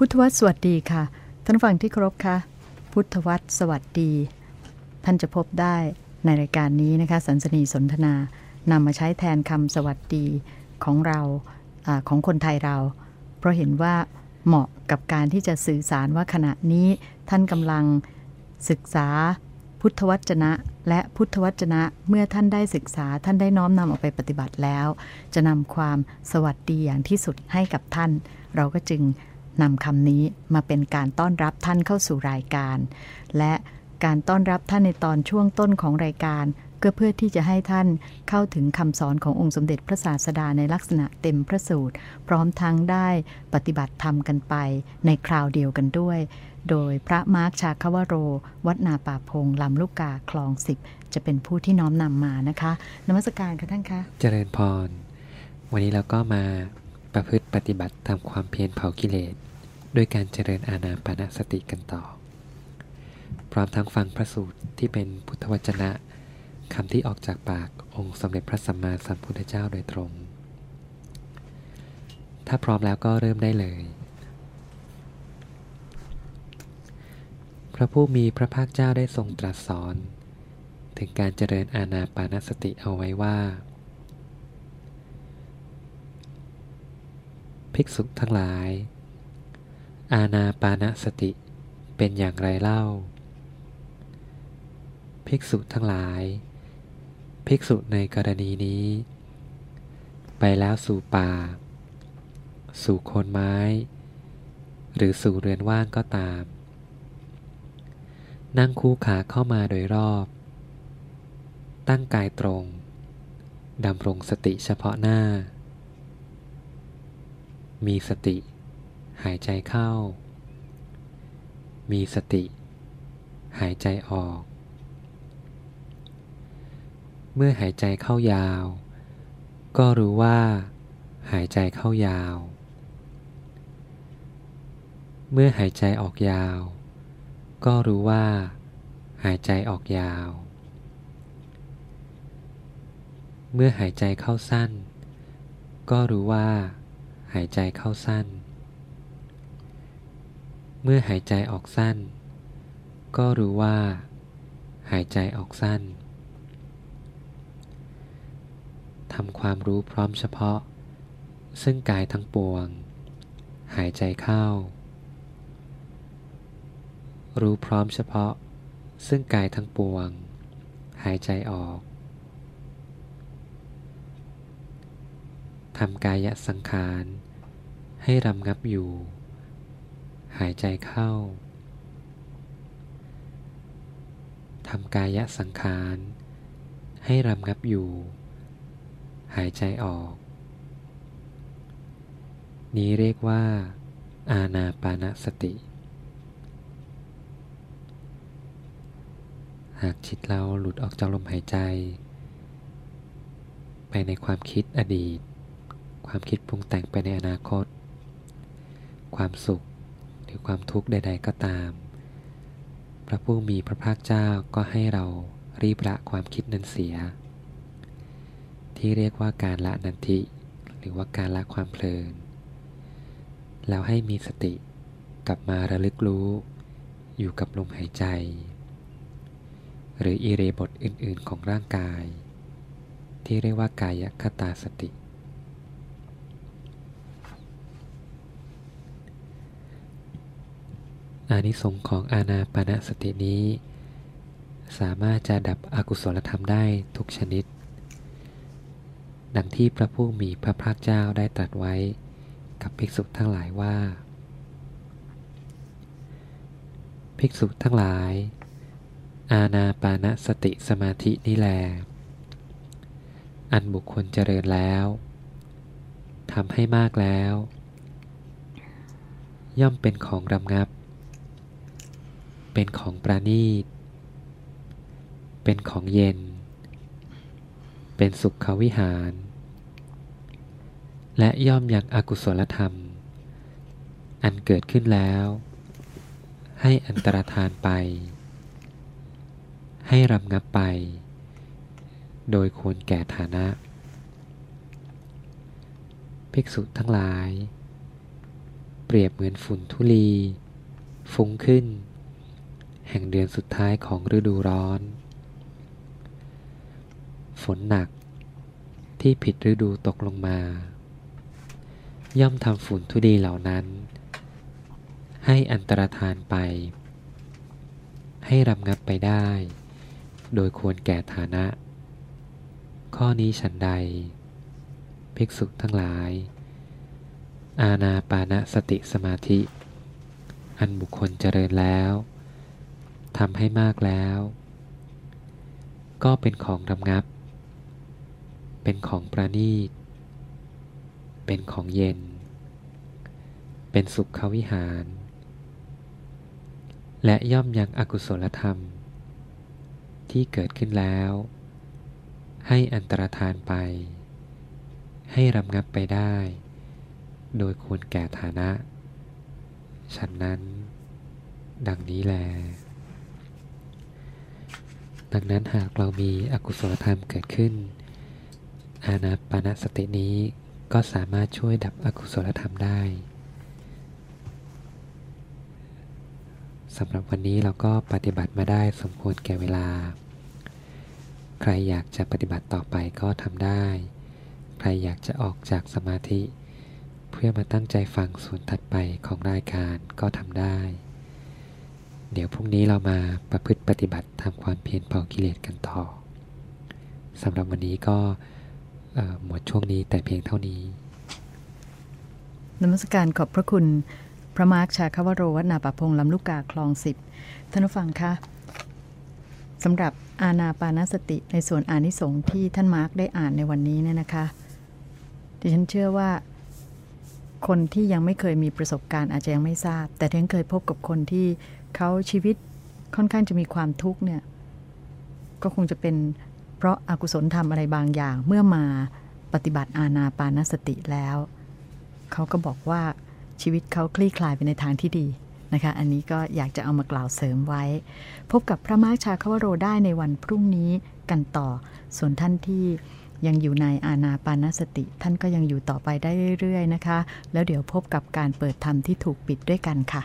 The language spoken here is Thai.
พุทธวัตรสวัสดีค่ะ ท่านฟังที่เคารพค่ะ พุทธวัตรสวัสดี ท่านจะพบได้ในรายการนี้นะคะสันสนีสนทนานำมาใช้แทนคำสวัสดีของเราอของคนไทยเรา เพราะเห็นว่าเหมาะกับการที่จะสื่อสารว่าขณะนี้ท่านกำลังศึกษาพุทธวจนะ และพุทธวจนะเมื่อท่านได้ศึกษาท่านได้น้อมนำออกไปปฏิบัติแล้ว จะนำความสวัสดีอย่างที่สุดให้กับท่าน เราก็จึง นำคำนี้มาเป็นการต้อนรับท่านเข้าสู่รายการ และการต้อนรับท่านในตอนช่วงต้นของรายการ ก็เพื่อที่จะให้ท่านเข้าถึงคำสอนขององค์สมเด็จพระศาสดาในลักษณะเต็มพระสูตร พร้อมทั้งได้ปฏิบัติธรรมกันไปในคราวเดียวกันด้วย โดยพระมาร์คชาคาวโร วัดนาป่าพงลำลูกกาคลองสิบจะเป็นผู้ที่น้อมนำมานะคะนมัสการค่ะท่านคะ เจริญพร วันนี้เราก็มา ประพฤติปฏิบัติตามความเพียรเผากิเลสด้วยการเจริญอาณาปานสติกันต่อ พร้อมทั้งฟังพระสูตรที่เป็นพุทธวจนะคำที่ออกจากปากองค์สมเด็จพระสัมมาสัมพุทธเจ้าโดยตรง ถ้าพร้อมแล้วก็เริ่มได้เลย พระผู้มีพระภาคเจ้าได้ทรงตรัสสอน ถึงการเจริญอาณาปานสติเอาไว้ว่า ภิกษุทั้งหลาย อาณาปานสติเป็นอย่างไรเล่า ภิกษุทั้งหลาย ภิกษุในกรณีนี้ ไปแล้วสู่ป่า สู่โคนไม้ หรือสู่เรือนว่างก็ตาม นั่งคู่ขาเข้ามาโดยรอบ ตั้งกายตรงดำรงสติเฉพาะหน้า มีสติ หายใจเข้า มีสติ หายใจออก เมื่อหายใจเข้ายาว ก็รู้ว่า หายใจเข้ายาว เมื่อหายใจออกยาว ก็รู้ว่า หายใจออกยาว เมื่อหายใจเข้าสั้น ก็รู้ว่า หายใจเข้าสั้น เมื่อหายใจออกสั้น ก็รู้ว่า หายใจออกสั้นทำความรู้พร้อมเฉพาะ ซึ่งกายทั้งปวง หายใจเข้า รู้พร้อมเฉพาะ ซึ่งกายทั้งปวง หายใจออก ทำกายสังขาร ให้รำงับอยู่ หายใจเข้าทำกายสังขาร ให้รำงับอยู่ หายใจออก นี้เรียกว่า อาณาปานสติ หากจิตเราหลุดออกจากลมหายใจ ไปในความคิดอดีต ความคิดปรุงแต่งไปในอนาคต ความสุขหรือความทุกข์ใด ๆ ก็ตาม พระผู้มีพระภาคเจ้าก็ให้เรารีบละความคิดนั้นเสีย ที่เรียกว่าการละนันทิ หรือว่าการละความเพลิน แล้วให้มีสติกลับมาระลึกรู้ อยู่กับลมหายใจ หรืออิเรบทอื่นๆของร่างกาย ที่เรียกว่ากายคตาสติ อานิสงส์ของอาณาปณะสตินี้ สามารถจะดับอกุศลธรรมได้ทุกชนิด ดังที่พระผู้มีพระภาคเจ้าได้ตรัสไว้กับภิกษุทั้งหลายว่า ภิกษุทั้งหลาย อาณาปานสติสมาธินี่แล อันบุคคลเจริญแล้วทำให้มากแล้ว ย่อมเป็นของรำงับ เป็นของประณีต เป็นของเย็น เป็นสุขวิหาร และย่อมยังอกุศลธรรม อันเกิดขึ้นแล้ว ให้อันตรธานไป ให้รำงับไป โดยควรแก่ฐานะ ภิกษุทั้งหลาย เปรียบเหมือนฝุ่นทุลีฟุ้งขึ้น แห่งเดือนสุดท้ายของฤดูร้อน ฝนหนักที่ผิดฤดูตกลงมา ย่อมทำฝุ่นทุลีเหล่านั้น ให้อันตรธานไป ให้รำงับไปได้ โดยควรแก่ฐานะ ข้อนี้ฉันใด ภิกษุทั้งหลาย อาณาปานะสติสมาธิ อันบุคคลเจริญแล้ว ทำให้มากแล้ว ก็เป็นของรำงับ เป็นของประณีต เป็นของเย็น เป็นสุขวิหาร และย่อมยังอกุศลธรรม ที่เกิดขึ้นแล้ว ให้อันตรธานไป ให้รำงับไปได้ โดยควรแก่ฐานะ ฉันนั้นดังนี้แล ดังนั้นหากเรามีอกุศลธรรมเกิดขึ้น อานาปานสตินี้ก็สามารถช่วยดับอกุศลธรรมได้สำหรับวันนี้เราก็ปฏิบัติมาได้สมควรแก่เวลา ใครอยากจะปฏิบัติต่อไปก็ทำได้ ใครอยากจะออกจากสมาธิ เพื่อมาตั้งใจฟังส่วนถัดไปของรายการก็ทำได้ เดี๋ยวพรุ่งนี้เรามาประพฤติปฏิบัติทำความเพียรเผากิเลสกันต่อสำหรับวันนี้ก็หมดช่วงนี้แต่เพียงเท่านี้นมัสการขอบพระคุณ พระมาร์คชาคาวโรวัฒนาปะพงลำลูกกาคลองสิบท่านผู้ฟังคะสำหรับอาณาปานสติในส่วนอานิสงส์ที่ท่านมาร์คได้อ่านในวันนี้เนี่ยนะคะดิฉันเชื่อว่า คนที่ยังไม่เคยมีประสบการณ์อาจจะยังไม่ทราบ แต่ที่ฉันเคยพบกับคนที่ เขาชีวิตค่อนข้างจะมีความทุกข์เนี่ย ก็คงจะเป็นเพราะอากุศลทำอะไรบางอย่าง เมื่อมาปฏิบัติอาณาปานสติแล้ว เขาก็บอกว่าชีวิตเขาคลี่คลายไปในทางที่ดีนะคะ อันนี้ก็อยากจะเอามากล่าวเสริมไว้ พบกับพระมาชาคาวโรได้ในวันพรุ่งนี้กันต่อ ส่วนท่านที่ยังอยู่ในอาณาปานสติ ท่านก็ยังอยู่ต่อไปได้เรื่อยๆนะคะ แล้วเดี๋ยวพบกับการเปิดธรรมที่ถูกปิดด้วยกันค่ะ